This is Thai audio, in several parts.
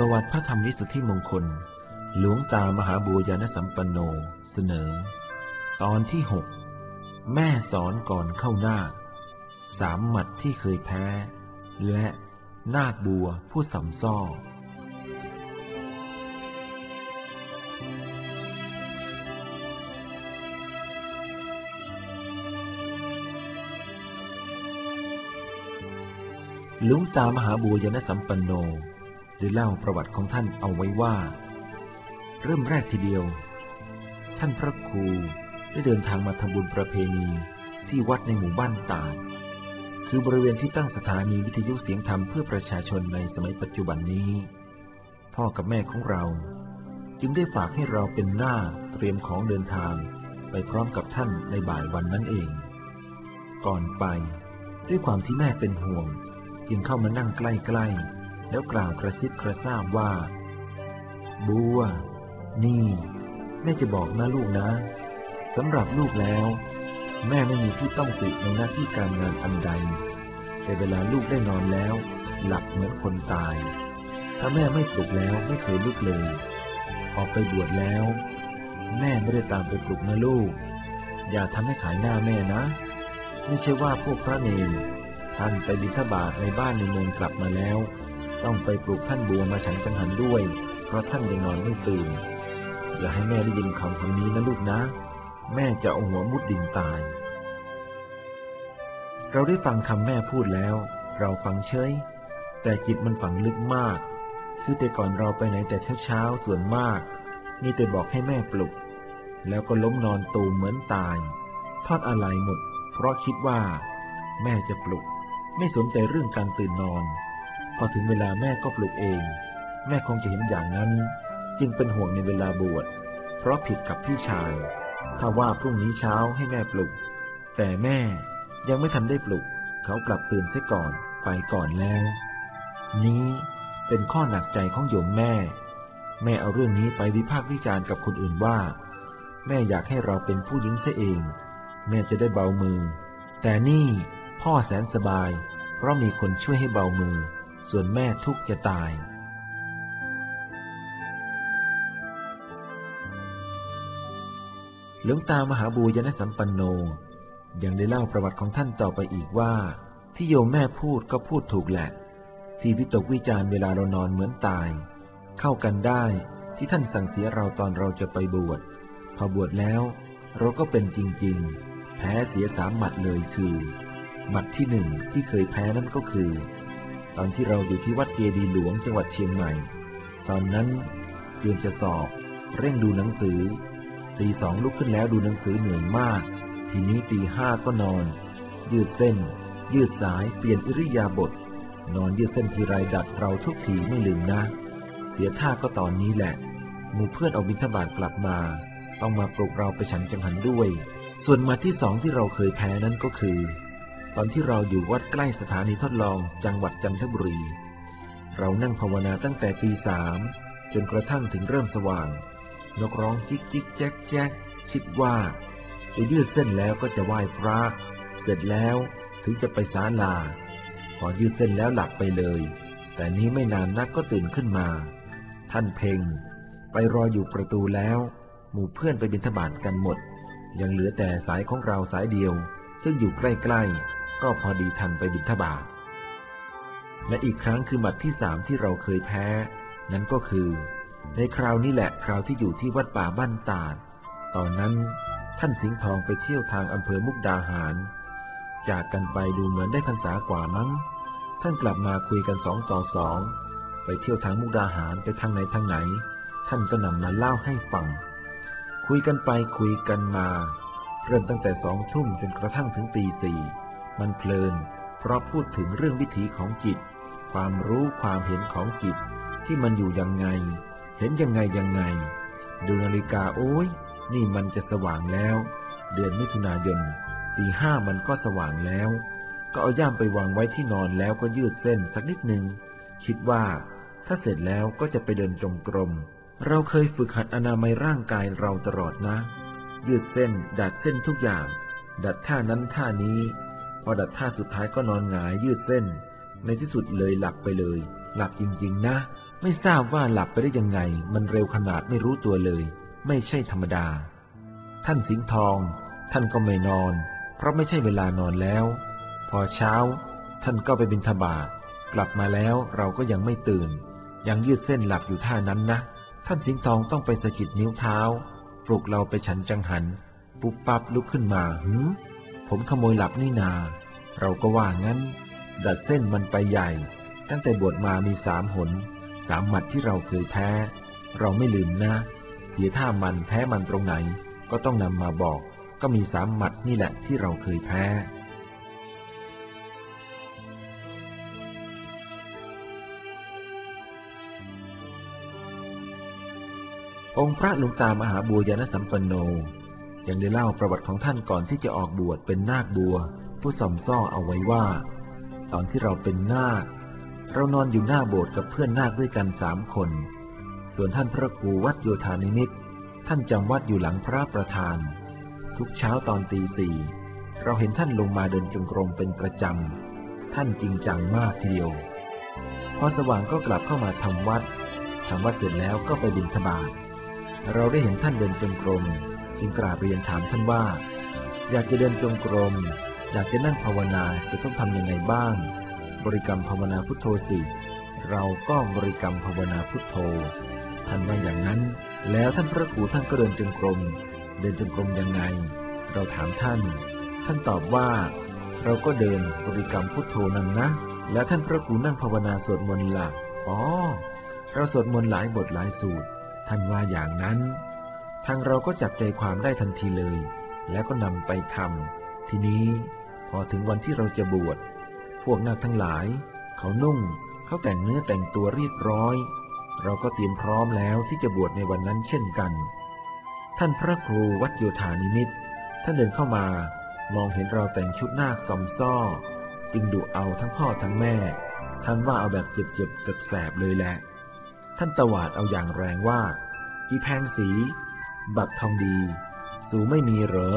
ประวัติพระธรรมวิสุทธิมงคล หลวงตามหาบัวยานสัมปันโน เสนอ ตอนที่หกแม่สอนก่อนเข้านาคสามหมัดที่เคยแพ้ และนาคบัวผู้สำซ่อหลวงตามหาบัวยานสัมปันโน ได้เล่าประวัติของท่านเอาไว้ว่า เริ่มแรกทีเดียว ท่านพระครูได้เดินทางมาทำบุญประเพณีที่วัดในหมู่บ้านตาด คือบริเวณที่ตั้งสถานีวิทยุเสียงธรรมเพื่อประชาชนในสมัยปัจจุบันนี้ พ่อกับแม่ของเรา จึงได้ฝากให้เราเป็นหน้าเตรียมของเดินทางไปพร้อมกับท่านในบ่ายวันนั้นเอง ก่อนไป ด้วยความที่แม่เป็นห่วง จึงเข้ามานั่งใกล้ๆ แล้วกล่าวกระซิบกระซาบว่า บัว นี่แม่จะบอกนะลูกนะสำหรับลูกแล้ว แม่ไม่มีที่ต้องติในหน้าที่การงานอันใดแต่เวลาลูกได้นอนแล้ว หลับเหมือนคนตาย ถ้าแม่ไม่ปลุกแล้วไม่เคยลุกเลย ออกไปบวชแล้ว แม่ไม่ได้ตามไปปลุกนะลูก อย่าทำให้ขายหน้าแม่นะ ไม่ใช่ว่าพวกพระเนรท่านไปบิณฑบาตในบ้านในเมืองกลับมาแล้ว ต้องไปปลุกท่านบัวมาฉันกังหันด้วย เพราะท่านยังนอนไม่ตื่น อย่าให้แม่ได้ยินคำคำนี้นะลูกนะ แม่จะเอาหัวมุดดินตาย เราได้ฟังคำแม่พูดแล้ว เราฟังเฉย แต่จิตมันฝังลึกมาก คือแต่ก่อนเราไปไหนแต่เช้าๆส่วนมาก มีแต่บอกให้แม่ปลุก แล้วก็ล้มนอนตูมเหมือนตาย ทอดอะไรหมด เพราะคิดว่า แม่จะปลุก ไม่สนใจเรื่องการตื่นนอน พอถึงเวลาแม่ก็ปลุกเอง แม่คงจะเห็นอย่างนั้น จึงเป็นห่วงในเวลาบวช เพราะผิดกับพี่ชาย ถ้าว่าพรุ่งนี้เช้าให้แม่ปลุก แต่แม่ยังไม่ทันได้ปลุก เขากลับตื่นเสียก่อนไปก่อนแล้ว นี้เป็นข้อหนักใจของโยมแม่ แม่เอาเรื่องนี้ไปวิพากษ์วิจารณ์กับคนอื่นว่า แม่อยากให้เราเป็นผู้หญิงเสียเอง แม่จะได้เบามือ แต่นี่พ่อแสนสบาย เพราะมีคนช่วยให้เบามือ ส่วนแม่ทุกข์จะตาย หลวงตามหาบูยนสัมปันโน ยังได้เล่าประวัติของท่านต่อไปอีกว่า ที่โยมแม่พูดก็พูดถูกแหละ ที่วิตกวิจารณ์เวลาเรานอนเหมือนตาย เข้ากันได้ที่ท่านสั่งเสียเราตอนเราจะไปบวช พอบวชแล้ว เราก็เป็นจริง ๆ แพ้เสียสามหมัดเลยคือ หมัดที่หนึ่งที่เคยแพ้นั่นก็คือ ตอนที่เราอยู่ที่วัดเจดีหลวงจังหวัดเชียงใหม่ ตอนนั้นเตรียมจะสอบ เร่งดูหนังสือตีสองลุกขึ้นแล้วดูหนังสือเหนื่อยมาก ทีนี้ตีห้าก็นอน ยืดเส้น ยืดสายเปลี่ยนอิริยาบถนอนยืดเส้นทีไรดัดเราทุกทีไม่ลืมนะ เสียท่าก็ตอนนี้แหละมู่เพื่อนเอาบิณฑบาตกลับมา ต้องมาปลุกเราไปฉันจังหันด้วย ส่วนมาที่สองที่เราเคยแพ้นั้นก็คือ ตอนที่เราอยู่วัดใกล้สถานีทดลองจังหวัดจันทบุรี เรานั่งภาวนาตั้งแต่ตีสามจนกระทั่งถึงเริ่มสว่าง นกร้องจิกจิกแจ๊กแจ๊กคิดว่า จะยืดเส้นแล้วก็จะไหว้พระ เสร็จแล้วถึงจะไปศาลา พอยืดเส้นแล้วหลับไปเลย แต่นี้ไม่นานนักก็ตื่นขึ้นมา ท่านเพ่งไปรออยู่ประตูแล้ว หมู่เพื่อนไปบิณฑบาตกันหมด ยังเหลือแต่สายของเราสายเดียว ซึ่งอยู่ใกล้ๆ ก็พอดีทันไปบิณฑบาตและอีกครั้งคือหมัดที่สามที่เราเคยแพ้ นั้นก็คือ ในคราวนี้แหละคราวที่อยู่ที่วัดป่าบ้านตาด ตอนนั้นท่านสิงห์ทองไปเที่ยวทางอำเภอมุกดาหาร จากกันไปดูเหมือนได้พรรษากว่ามั้ง ท่านกลับมาคุยกันสองต่อสองไปเที่ยวทางมุกดาหารไปทางไหนทางไหน ท่านก็นำมาเล่าให้ฟัง คุยกันไปคุยกันมา เริ่มตั้งแต่สองทุ่มจนกระทั่งถึงตีสี่ มันเพลิน เพราะพูดถึงเรื่องวิถีของจิต ความรู้ความเห็นของจิต ที่มันอยู่ยังไง เห็นยังไงยังไง ดูนาฬิกาโอ้ย นี่มันจะสว่างแล้ว เดือนมิถุนายนตีห้ามันก็สว่างแล้ว ก็เอาย่ามไปวางไว้ที่นอนแล้วก็ยืดเส้นสักนิดหนึ่งคิดว่า ถ้าเสร็จแล้วก็จะไปเดินจงกรม เราเคยฝึกหัดอนามัยร่างกายเราตลอดนะ ยืดเส้น ดัดเส้นทุกอย่าง ดัดท่านั้นท่านี้ พอดัดท่าสุดท้ายก็นอนหงายยืดเส้น ในที่สุดเลยหลับไปเลย หลับจริงๆนะ ไม่ทราบว่าหลับไปได้ยังไง มันเร็วขนาดไม่รู้ตัวเลย ไม่ใช่ธรรมดา ท่านสิงห์ทอง ท่านก็ไม่นอน เพราะไม่ใช่เวลานอนแล้ว พอเช้า ท่านก็ไปบินทบาทกลับมาแล้วเราก็ยังไม่ตื่น ยังยืดเส้นหลับอยู่ท่านั้นนะ ท่านสิงห์ทองต้องไปสะกิดนิ้วเท้า ปลุกเราไปฉันจังหัน ปุ๊บปั๊บลุกขึ้นมาหืม ผมขโมยหลับนี่นา เราก็ว่างั้น ดัดเส้นมันไปใหญ่ ตั้งแต่บวชมามีสามหน สามหมัดที่เราเคยแพ้ เราไม่ลืมนะ เสียท่ามันแพ้มันตรงไหน ก็ต้องนำมาบอก ก็มีสามหมัดนี่แหละที่เราเคยแพ้องค์พระหลวงตามหาบัวยานสัมปันโน ยังได้เล่าประวัติของท่านก่อนที่จะออกบวชเป็นนาคบัว ผู้สอมซ่อเอาไว้ว่า ตอนที่เราเป็นนาค เรานอนอยู่หน้าโบสถ์กับเพื่อนนาคด้วยกันสามคน ส่วนท่านพระครูวัดโยธานิมิต ท่านจำวัดอยู่หลังพระประธาน ทุกเช้าตอนตีสี่เราเห็นท่านลงมาเดินจงกรมเป็นประจำ ท่านจริงจังมากทีเดียว พอสว่างก็กลับเข้ามาทำวัดทำวัดเสร็จแล้วก็ไปบิณฑบาตเราได้เห็นท่านเดินจงกรม จึงกราบเรียนถามท่านว่า อยากจะเดินจงกรม อยากจะนั่งภาวนาจะต้องทำยังไงบ้าง บริกรรมภาวนาพุทโธสิเราก็บริกรรมภาวนาพุทโธท่านว่าอย่างนั้น แล้วท่านพระครูท่านก็เดินจงกรม เดินจงกรมยังไง เราถามท่าน ท่านตอบว่า เราก็เดินบริกรรมพุทโธนั่นนะ แล้วท่านพระครูนั่งภาวนาสวดมนต์ล่ะอ๋อเราสวดมนต์หลายบทหลายสูตร ท่านว่าอย่างนั้น ทางเราก็จับใจความได้ทันทีเลย แล้วก็นำไปทำทีนี้พอถึงวันที่เราจะบวช พวกนาคทั้งหลาย เขานุ่ง เขาแต่งเนื้อแต่งตัวเรียบร้อย เราก็เตรียมพร้อมแล้วที่จะบวชในวันนั้นเช่นกัน ท่านพระครูวัดโยธานิมิต ท่านเดินเข้ามามองเห็นเราแต่งชุดนาคซอมซ่อ จึงดุเอาทั้งพ่อทั้งแม่ ท่านว่าเอาแบบเจ็บๆแสบๆเลยแหละ ท่านตวาดเอาอย่างแรงว่าอีแพงสี บักทองดี สูไม่มีเหรอ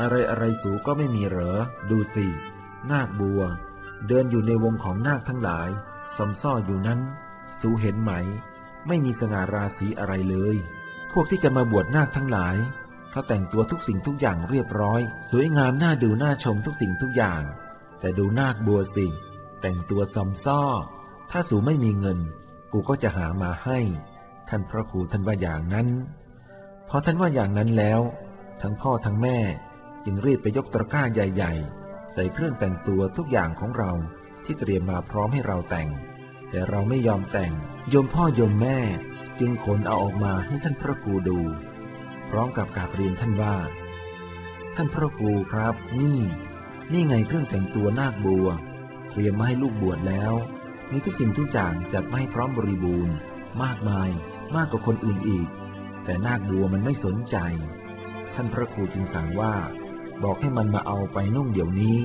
อะไรอะไรสูก็ไม่มีเหรอ ดูสิ นาคบัว เดินอยู่ในวงของนาคทั้งหลายซอมซ่ออยู่นั้น สูเห็นไหม ไม่มีสง่าราศีอะไรเลย พวกที่จะมาบวชนาคทั้งหลาย เขาแต่งตัวทุกสิ่งทุกอย่างเรียบร้อย สวยงามน่าดูน่าชมทุกสิ่งทุกอย่าง แต่ดูนาคบัวสิ แต่งตัวซอมซ่อ ถ้าสูไม่มีเงิน กูก็จะหามาให้ ท่านพระครูท่านว่าอย่างนั้น พอท่านว่าอย่างนั้นแล้ว ทั้งพ่อทั้งแม่จึงรีบไปยกตะกร้าใหญ่ ๆ ใส่เครื่องแต่งตัวทุกอย่างของเราที่เตรียมมาพร้อมให้เราแต่ง แต่เราไม่ยอมแต่ง โยมพ่อโยมแม่จึงขนเอาออกมาให้ท่านพระครูดู พร้อมกับกาบเรียนท่านว่า ท่านพระครูครับ นี่ นี่ไงเครื่องแต่งตัวนาคบัว เตรียมมาให้ลูกบวชแล้วมีทุกสิ่งทุกอย่างจัดมาให้พร้อมบริบูรณ์ มากมาย มากกว่าคนอื่นอีก แต่นาคบัวมันไม่สนใจ ท่านพระครูจึงสั่งว่า บอกให้มันมาเอาไปนุ่งเดี๋ยวนี้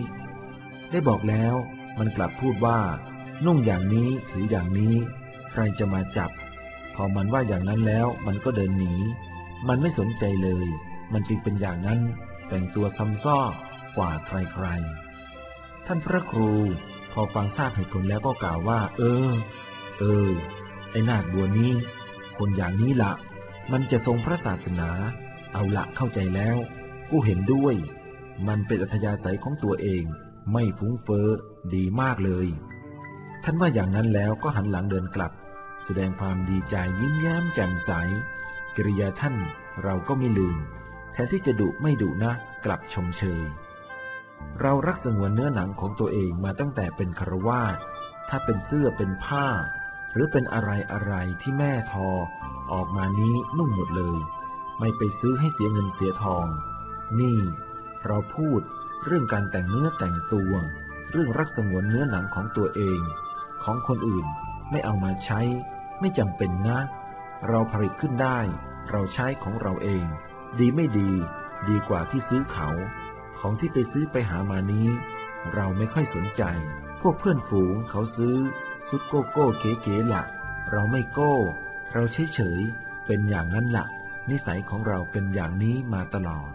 ได้บอกแล้วมันกลับพูดว่า นุ่งอย่างนี้ถืออย่างนี้ ใครจะมาจับ พอมันว่าอย่างนั้นแล้วมันก็เดินหนี มันไม่สนใจเลย มันจึงเป็นอย่างนั้น แต่งตัวซ้ำซ้อกว่าใครๆ ท่านพระครูพอฟังทราบเหตุผลแล้วก็กล่าวว่า เออ เออ ไอ้นาคบัวนี้ คนอย่างนี้ละ มันจะทรงพระศาสนา เอาละเข้าใจแล้ว กูเห็นด้วย มันเป็นอัธยาศัยของตัวเอง ไม่ฟุ้งเฟ้อดีมากเลย ท่านว่าอย่างนั้นแล้วก็หันหลังเดินกลับ แสดงความดีใจยิ้มแย้มแจ่มใส กิริยาท่านเราก็ไม่ลืม แทนที่จะดุไม่ดุนะ กลับชมเชย เรารักสงวนเนื้อหนังของตัวเองมาตั้งแต่เป็นครวาสถ้าเป็นเสื้อเป็นผ้า หรือเป็นอะไรอะไรที่แม่ทอ ออกมานี้นุ่งหมดเลย ไม่ไปซื้อให้เสียเงินเสียทอง นี่ เราพูดเรื่องการแต่งเนื้อแต่งตัว เรื่องรักสงวนเนื้อหนังของตัวเอง ของคนอื่นไม่เอามาใช้ ไม่จำเป็นนะ เราผลิตขึ้นได้ เราใช้ของเราเอง ดีไม่ดี ดีกว่าที่ซื้อเขา ของที่ไปซื้อไปหามานี้ เราไม่ค่อยสนใจ วกเพื่อนฝูงเขาซื้อสุดโกโก้เก๋ๆละเราไม่โก้ เราเฉยเฉยๆเป็นอย่างนั้นล่ะ นิสัยของเราเป็นอย่างนี้มาตลอด